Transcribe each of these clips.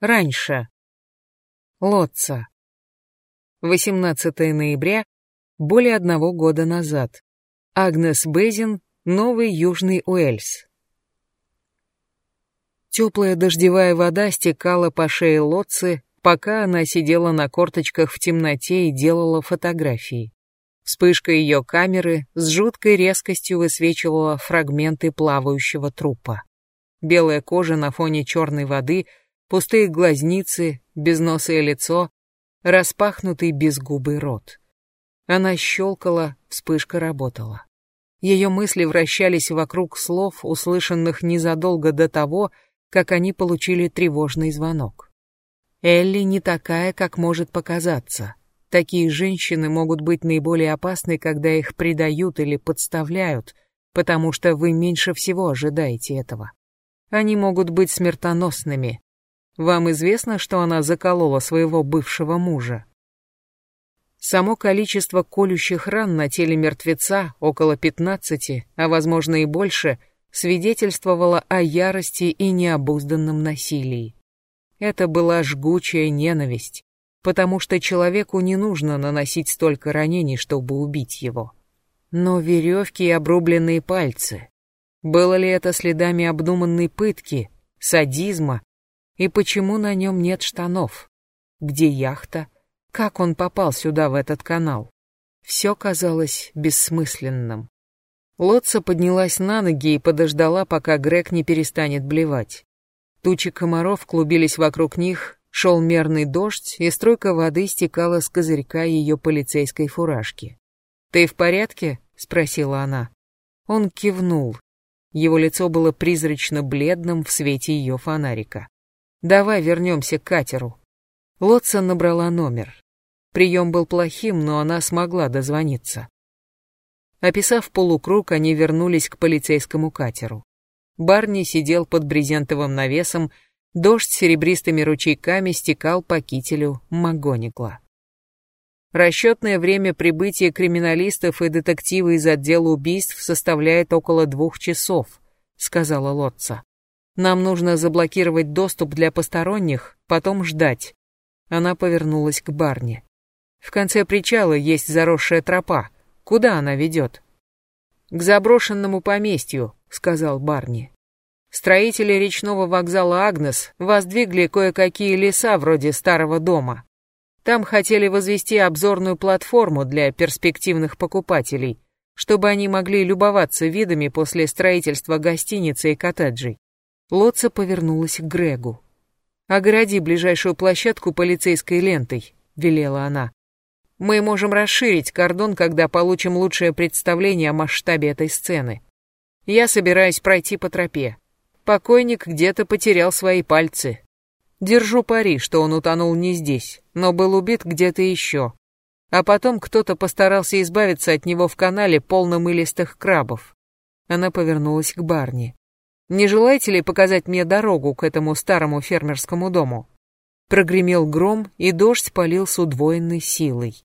Раньше. Лотца. 18 ноября, более одного года назад. Агнес Безин, Новый Южный Уэльс. Теплая дождевая вода стекала по шее Лотцы, пока она сидела на корточках в темноте и делала фотографии. Вспышка ее камеры с жуткой резкостью высвечивала фрагменты плавающего трупа. Белая кожа на фоне черной воды — пустые глазницы, безносое лицо, распахнутый безгубый рот. Она щелкала, вспышка работала. Ее мысли вращались вокруг слов, услышанных незадолго до того, как они получили тревожный звонок. Элли не такая, как может показаться. Такие женщины могут быть наиболее опасны, когда их предают или подставляют, потому что вы меньше всего ожидаете этого. Они могут быть смертоносными, вам известно, что она заколола своего бывшего мужа? Само количество колющих ран на теле мертвеца, около 15, а возможно и больше, свидетельствовало о ярости и необузданном насилии. Это была жгучая ненависть, потому что человеку не нужно наносить столько ранений, чтобы убить его. Но веревки и обрубленные пальцы. Было ли это следами обдуманной пытки, садизма и почему на нем нет штанов? Где яхта? Как он попал сюда, в этот канал? Все казалось бессмысленным. Лотца поднялась на ноги и подождала, пока Грег не перестанет блевать. Тучи комаров клубились вокруг них, шел мерный дождь, и струйка воды стекала с козырька ее полицейской фуражки. «Ты в порядке?» — спросила она. Он кивнул. Его лицо было призрачно бледным в свете ее фонарика. Давай вернемся к катеру. Лотсон набрала номер. Прием был плохим, но она смогла дозвониться. Описав полукруг, они вернулись к полицейскому катеру. Барни сидел под брезентовым навесом, дождь серебристыми ручейками стекал по кителю Магоникла. Расчетное время прибытия криминалистов и детектива из отдела убийств составляет около двух часов, сказала Лотца. Нам нужно заблокировать доступ для посторонних, потом ждать. Она повернулась к барне. В конце причала есть заросшая тропа. Куда она ведет? К заброшенному поместью, сказал Барни. Строители речного вокзала Агнес воздвигли кое-какие леса вроде старого дома. Там хотели возвести обзорную платформу для перспективных покупателей, чтобы они могли любоваться видами после строительства гостиницы и коттеджей. Лотца повернулась к Грегу. «Огради ближайшую площадку полицейской лентой», — велела она. «Мы можем расширить кордон, когда получим лучшее представление о масштабе этой сцены. Я собираюсь пройти по тропе. Покойник где-то потерял свои пальцы. Держу пари, что он утонул не здесь, но был убит где-то еще. А потом кто-то постарался избавиться от него в канале, полном илистых крабов». Она повернулась к Барни. Не желаете ли показать мне дорогу к этому старому фермерскому дому?» Прогремел гром, и дождь полил с удвоенной силой.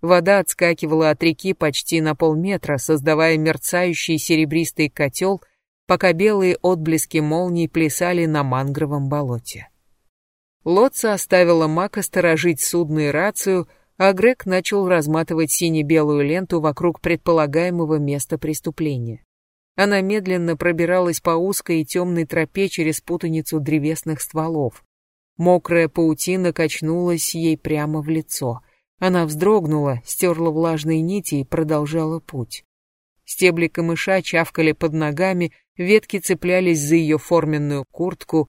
Вода отскакивала от реки почти на полметра, создавая мерцающий серебристый котел, пока белые отблески молний плясали на мангровом болоте. Лотца оставила Мака сторожить судно и рацию, а Грег начал разматывать сине-белую ленту вокруг предполагаемого места преступления. Она медленно пробиралась по узкой и темной тропе через путаницу древесных стволов. Мокрая паутина качнулась ей прямо в лицо. Она вздрогнула, стерла влажные нити и продолжала путь. Стебли камыша чавкали под ногами, ветки цеплялись за ее форменную куртку.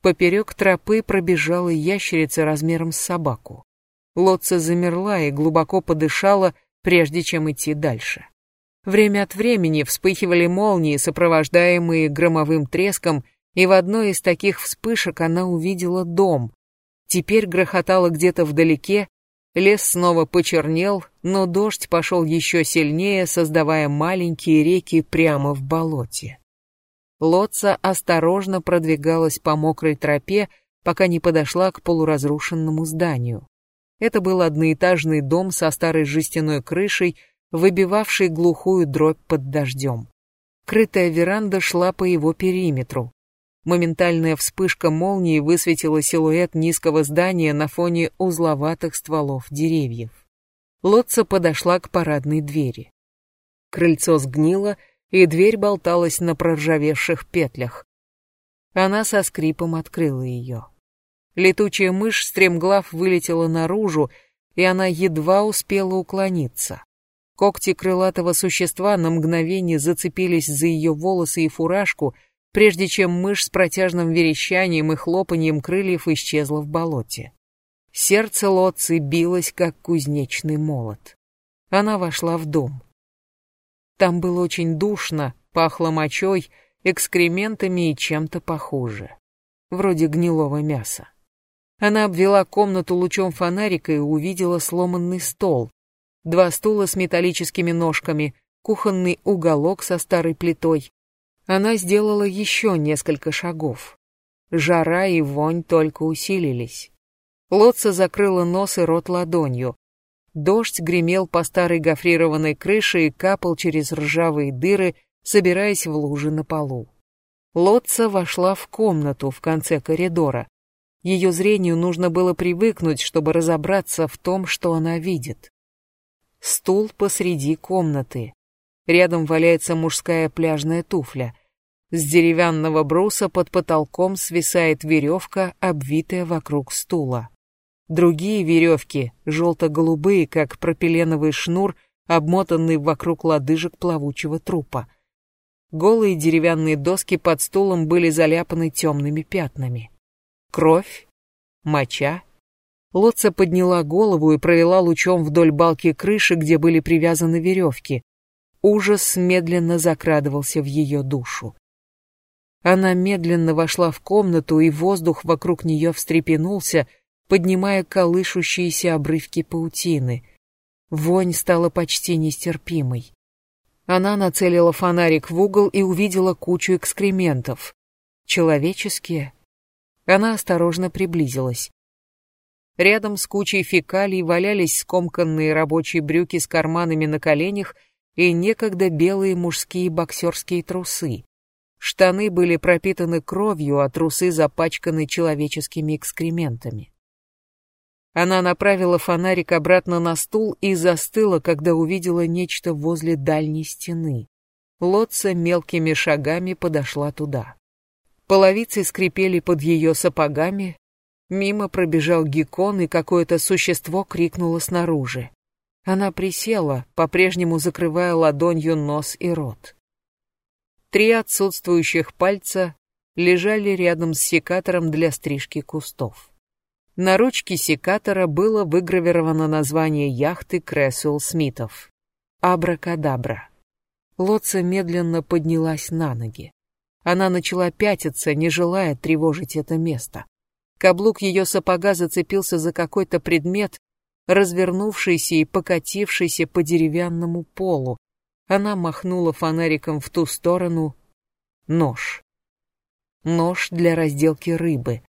Поперек тропы пробежала ящерица размером с собаку. Лотца замерла и глубоко подышала, прежде чем идти дальше. Время от времени вспыхивали молнии, сопровождаемые громовым треском, и в одной из таких вспышек она увидела дом. Теперь грохотало где-то вдалеке, лес снова почернел, но дождь пошел еще сильнее, создавая маленькие реки прямо в болоте. Лотца осторожно продвигалась по мокрой тропе, пока не подошла к полуразрушенному зданию. Это был одноэтажный дом со старой жестяной крышей, выбивавший глухую дробь под дождем. Крытая веранда шла по его периметру. Моментальная вспышка молнии высветила силуэт низкого здания на фоне узловатых стволов деревьев. Лотца подошла к парадной двери. Крыльцо сгнило, и дверь болталась на проржавевших петлях. Она со скрипом открыла ее. Летучая мышь стремглав вылетела наружу, и она едва успела уклониться. Когти крылатого существа на мгновение зацепились за ее волосы и фуражку, прежде чем мышь с протяжным верещанием и хлопаньем крыльев исчезла в болоте. Сердце Лотцы билось, как кузнечный молот. Она вошла в дом. Там было очень душно, пахло мочой, экскрементами и чем-то похуже. Вроде гнилого мяса. Она обвела комнату лучом фонарика и увидела сломанный стол, два стула с металлическими ножками, кухонный уголок со старой плитой. Она сделала еще несколько шагов. Жара и вонь только усилились. Лотца закрыла нос и рот ладонью. Дождь гремел по старой гофрированной крыше и капал через ржавые дыры, собираясь в лужи на полу. Лотца вошла в комнату в конце коридора. Ее зрению нужно было привыкнуть, чтобы разобраться в том, что она видит. Стул посреди комнаты. Рядом валяется мужская пляжная туфля. С деревянного бруса под потолком свисает веревка, обвитая вокруг стула. Другие веревки, желто-голубые, как пропиленовый шнур, обмотанный вокруг лодыжек плавучего трупа. Голые деревянные доски под стулом были заляпаны темными пятнами. Кровь? Моча? Лотца подняла голову и провела лучом вдоль балки крыши, где были привязаны веревки. Ужас медленно закрадывался в ее душу. Она медленно вошла в комнату, и воздух вокруг нее встрепенулся, поднимая колышущиеся обрывки паутины. Вонь стала почти нестерпимой. Она нацелила фонарик в угол и увидела кучу экскрементов. Человеческие? Она осторожно приблизилась. Рядом с кучей фекалий валялись скомканные рабочие брюки с карманами на коленях и некогда белые мужские боксерские трусы. Штаны были пропитаны кровью, а трусы запачканы человеческими экскрементами. Она направила фонарик обратно на стул и застыла, когда увидела нечто возле дальней стены. Лотца мелкими шагами подошла туда. Половицы скрипели под ее сапогами, мимо пробежал геккон, и какое-то существо крикнуло снаружи. Она присела, по-прежнему закрывая ладонью нос и рот. Три отсутствующих пальца лежали рядом с секатором для стрижки кустов. На ручке секатора было выгравировано название яхты Крэсуэлл Смитов. Абракадабра. Лоца медленно поднялась на ноги. Она начала пятиться, не желая тревожить это место. Каблук ее сапога зацепился за какой-то предмет, развернувшийся и покатившийся по деревянному полу. Она махнула фонариком в ту сторону. Нож. Нож для разделки рыбы.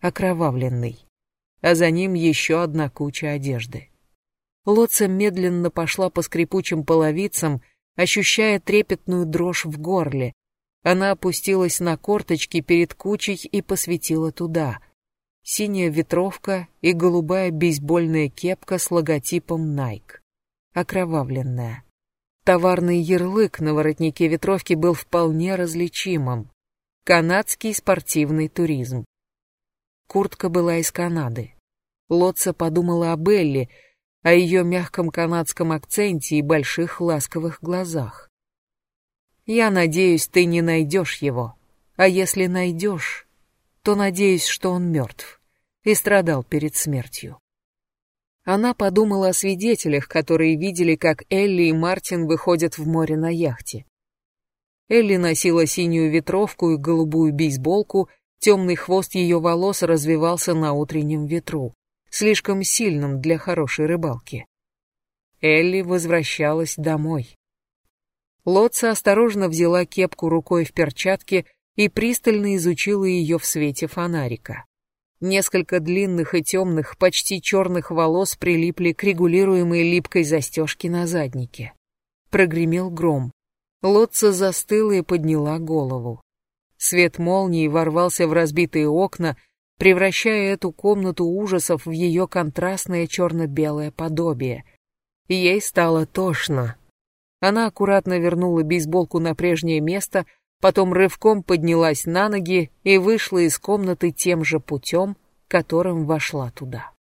Окровавленный а за ним еще одна куча одежды. Лоца медленно пошла по скрипучим половицам, ощущая трепетную дрожь в горле. Она опустилась на корточки перед кучей и посветила туда. Синяя ветровка и голубая бейсбольная кепка с логотипом Nike. Окровавленная. Товарный ярлык на воротнике ветровки был вполне различимым. Канадский спортивный туризм. Куртка была из Канады. Лотца подумала о Белли, о ее мягком канадском акценте и больших ласковых глазах. «Я надеюсь, ты не найдешь его. А если найдешь, то надеюсь, что он мертв и страдал перед смертью». Она подумала о свидетелях, которые видели, как Элли и Мартин выходят в море на яхте. Элли носила синюю ветровку и голубую бейсболку Темный хвост ее волос развивался на утреннем ветру, слишком сильным для хорошей рыбалки. Элли возвращалась домой. Лотца осторожно взяла кепку рукой в перчатке и пристально изучила ее в свете фонарика. Несколько длинных и темных, почти черных волос прилипли к регулируемой липкой застежке на заднике. Прогремел гром. Лотца застыла и подняла голову. Свет молнии ворвался в разбитые окна, превращая эту комнату ужасов в ее контрастное черно-белое подобие. Ей стало тошно. Она аккуратно вернула бейсболку на прежнее место, потом рывком поднялась на ноги и вышла из комнаты тем же путем, которым вошла туда.